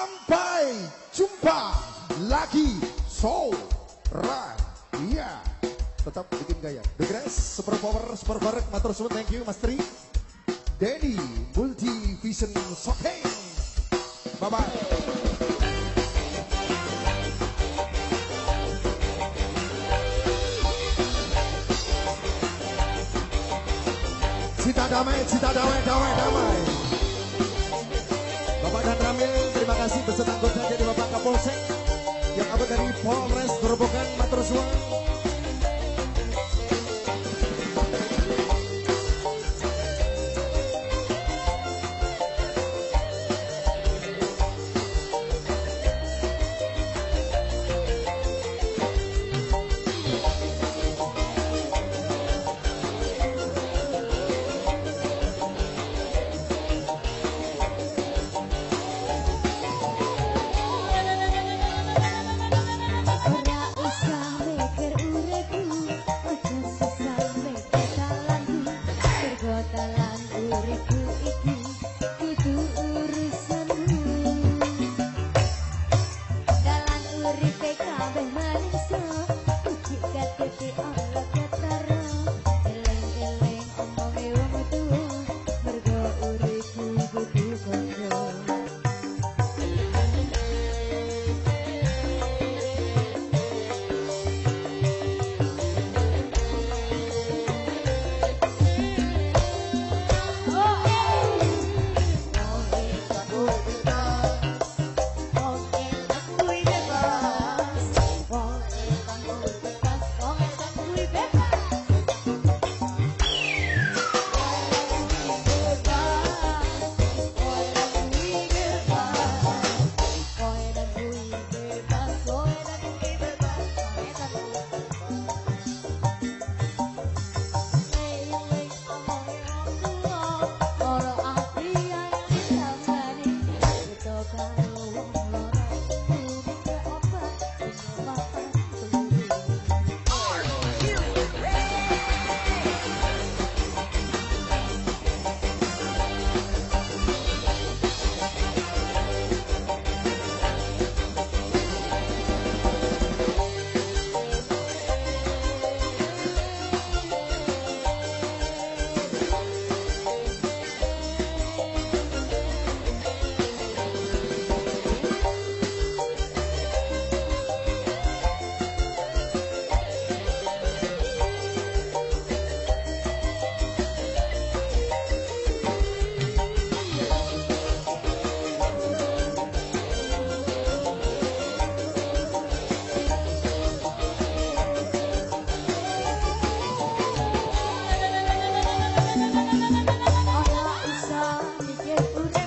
Sampai jumpa lagi. Right, iya. Tetap bikin gaya. The Grass, Super Power, Super Barek, Matur Suwun, thank you Mas Tri. Denny, Multi Vision Soking. Bye-bye. Cita damai, cita damai, damai, damai. Bapak dan Ramil, kasih beserta anggota jadi Bapak Kapolsek yang ada dari Polres Gerobokan Matur Suwun. telan uripku Yes,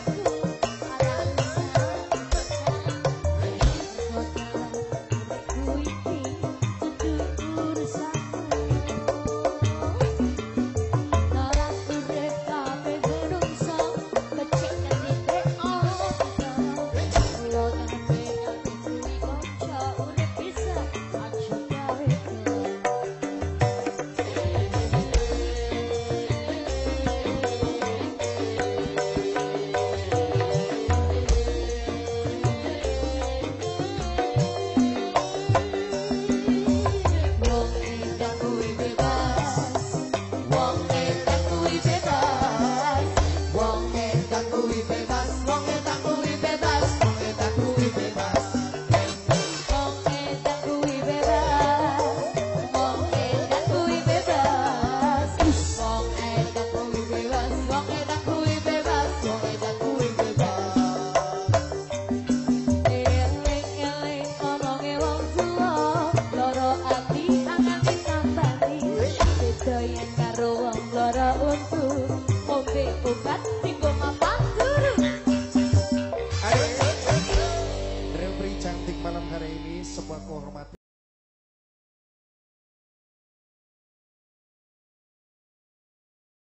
yen karo wong lara untu, ombe obat tinggo mapan guru. Ayo. Refri cantik malam hari ini sebuah kehormatan.